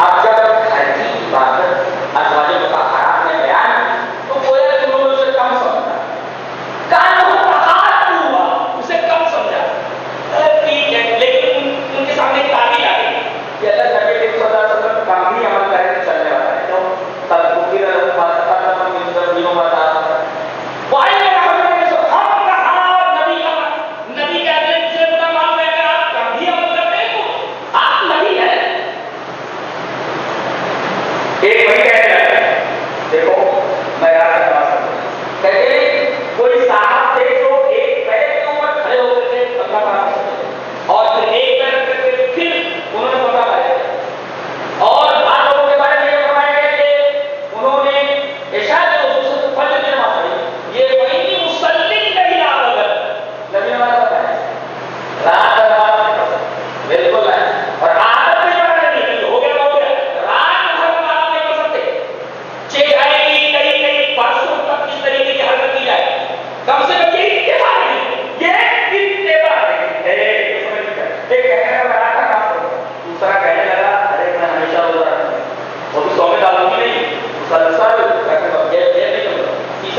थे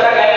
masyarakat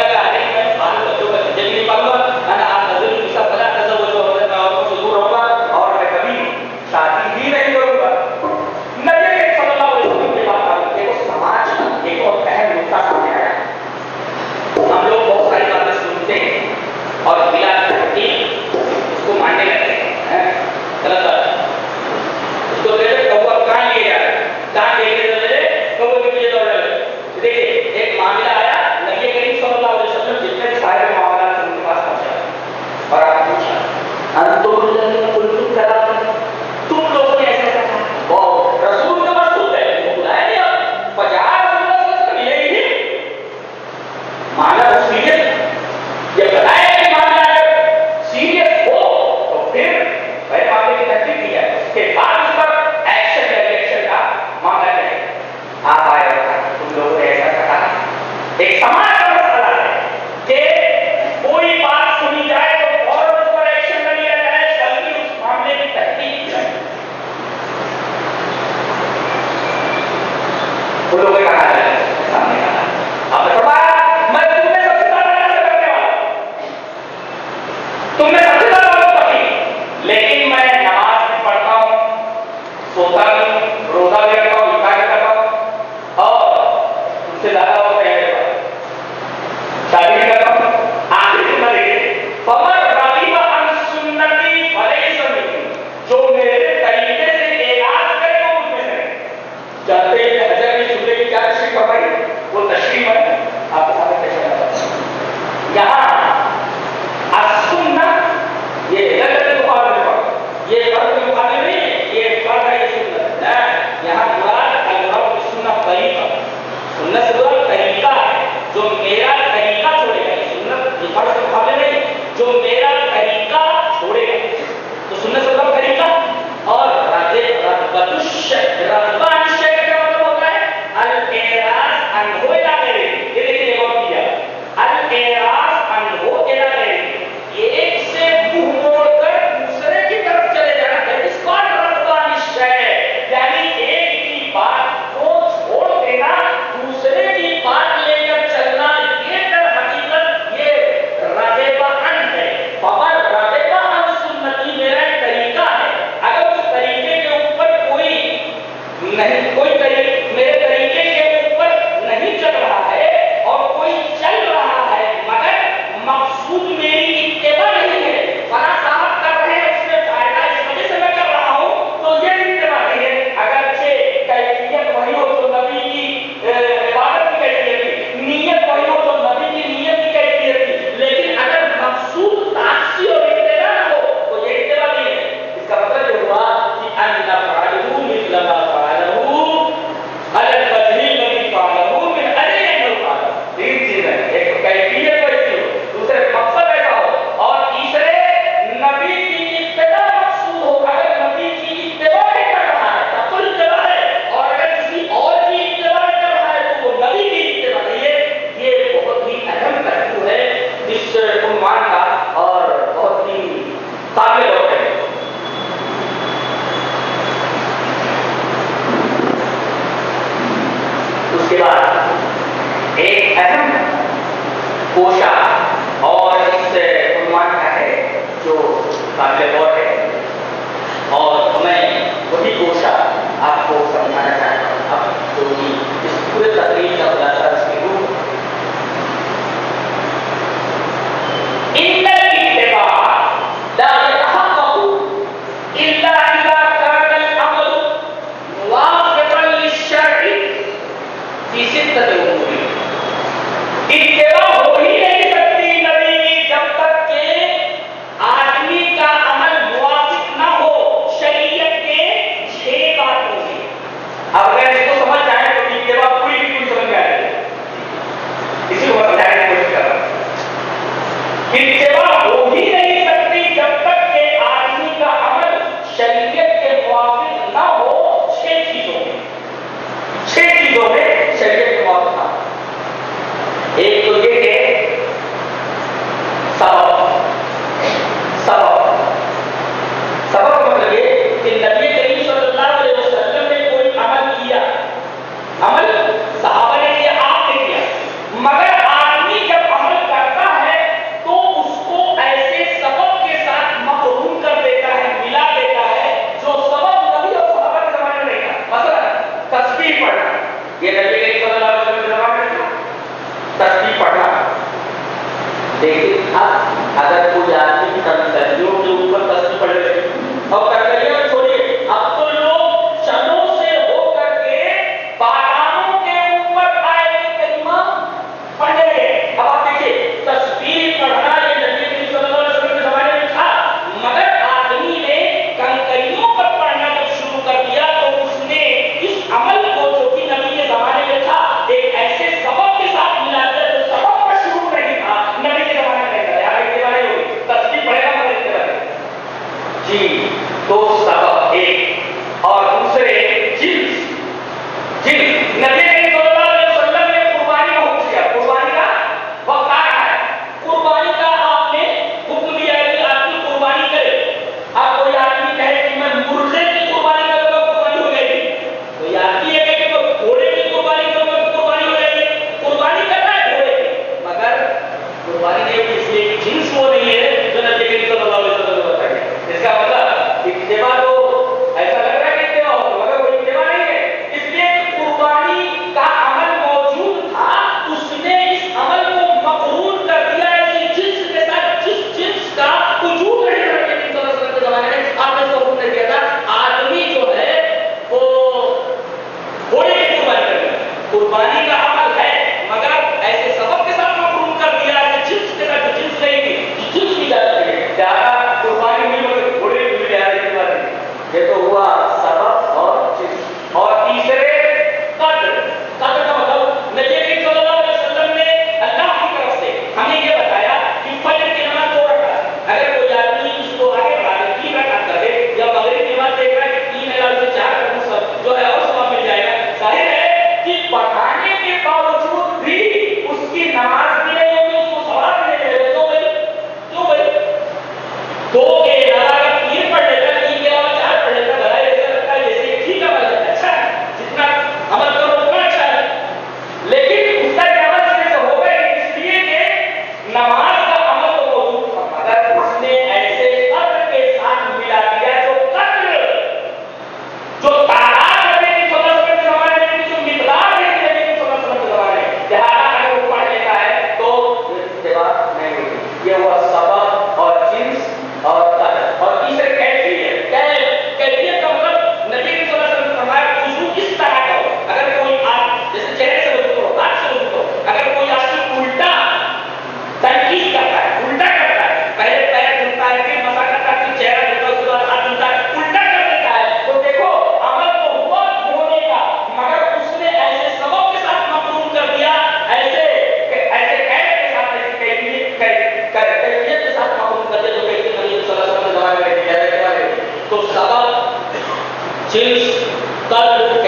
तो सबक जिन्स कद्र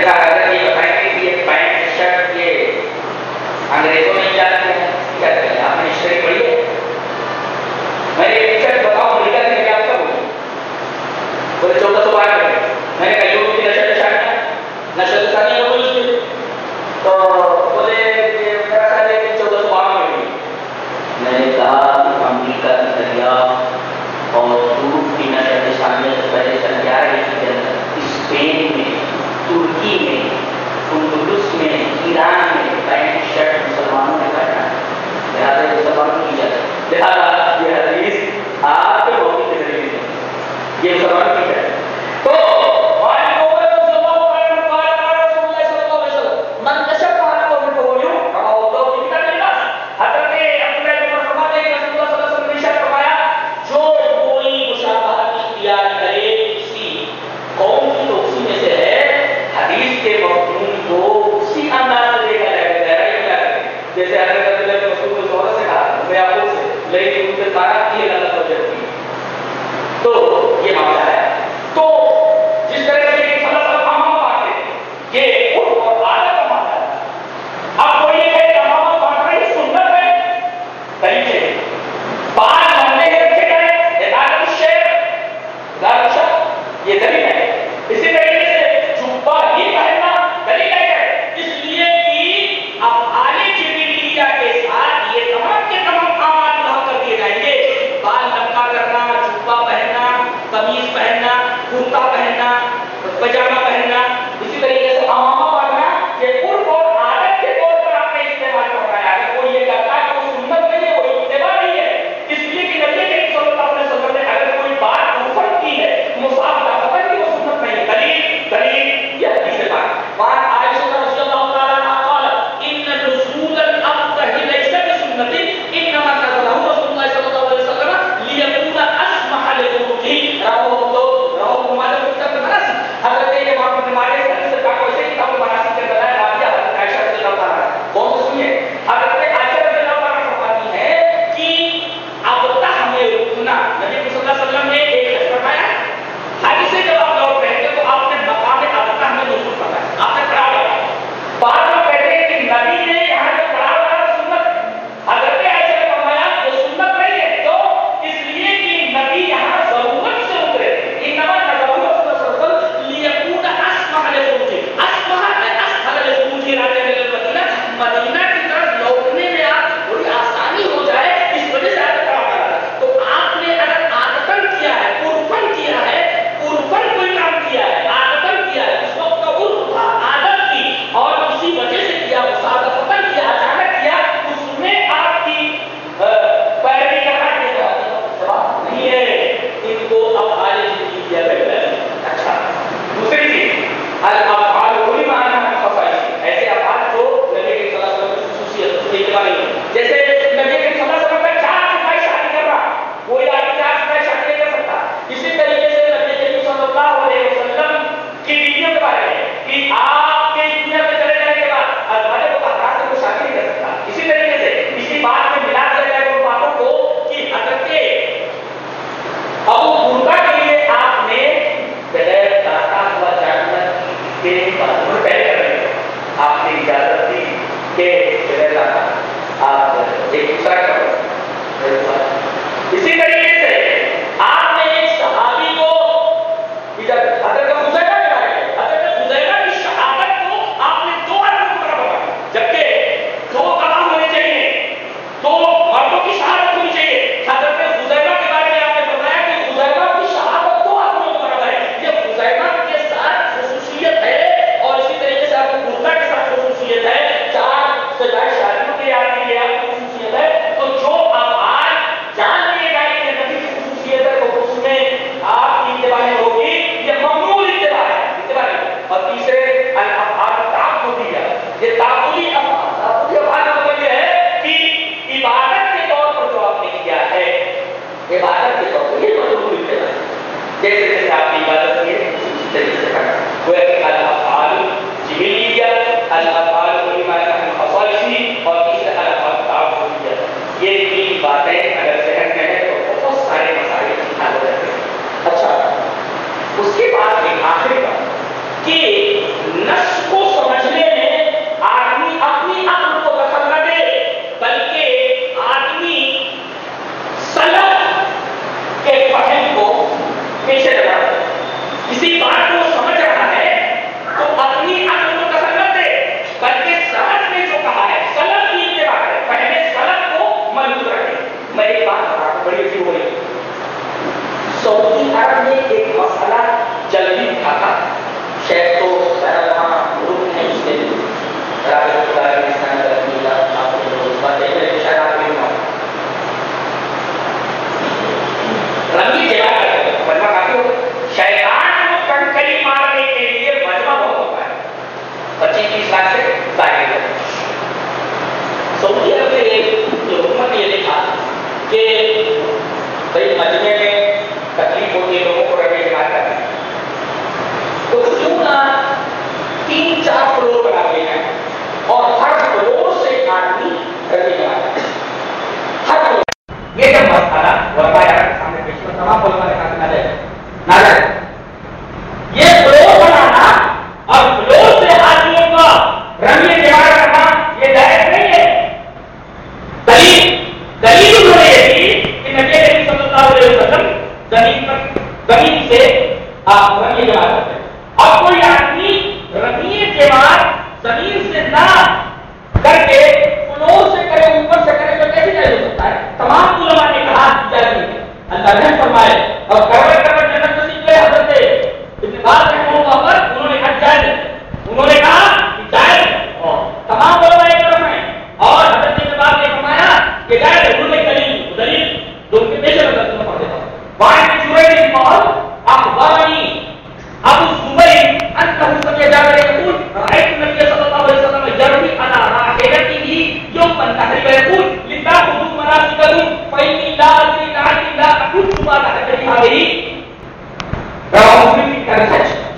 Grazie.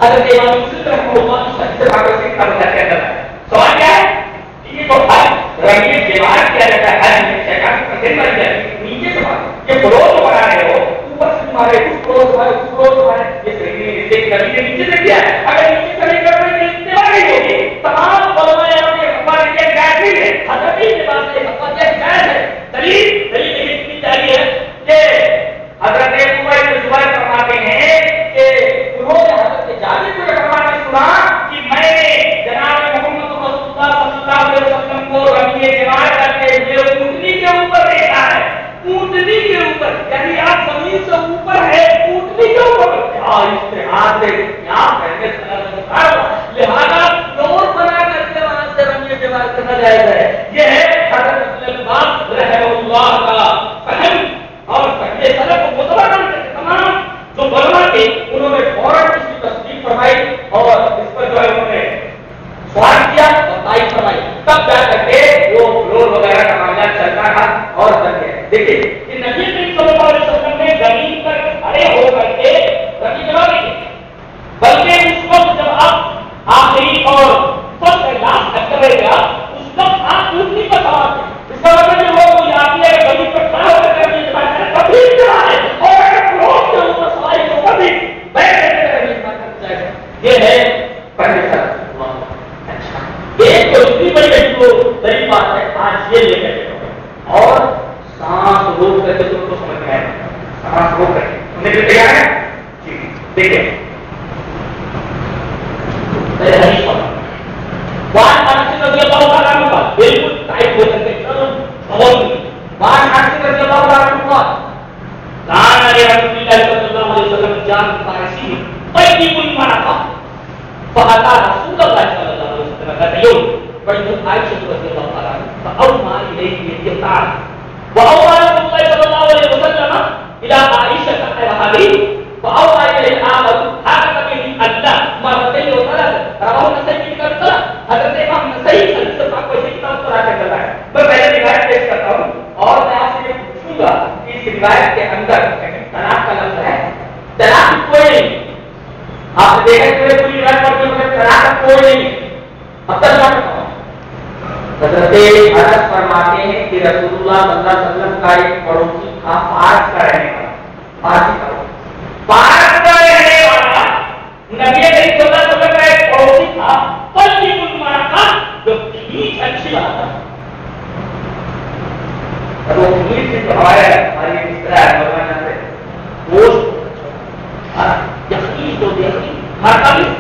अगर देवांश तो हमको सबसे भागवत से कम करके करना सवाल क्या है ये तो हर रंगीय दीवार किया जाता है हर में चटा पसंद बन जाए नीचे से ये क्रोध बना रहे हो ऊपर से मारे उस क्रोध मारे उस क्रोध मारे ये सही नहीं कभी नीचे से किया है अगर रिवायत के अंदर तलाक का लफ्ज है। तलाक कोई नहीं। आपने देखा कि पूरी रिवायत पढ़ते हुए तलाक कोई नहीं। अब तक मैं हज़रत अनस फरमाते हैं कि रसूलुल्लाह सल्लल्लाहु अलैहि वसल्लम का एक पड़ोसी था पार्क का रहने वाला। पार्क का पार्क का रहने वाला नबी करीम सल्लल्लाहु अलैहि वसल्लम का एक पड़ोसी था, पल्ली मुसलमान था, जो ठीक अच्छी बात है तो उम्मीद से तो हमारे हमारी Berapa mana teh? Bus. Ah, yang itu dia. Maka itu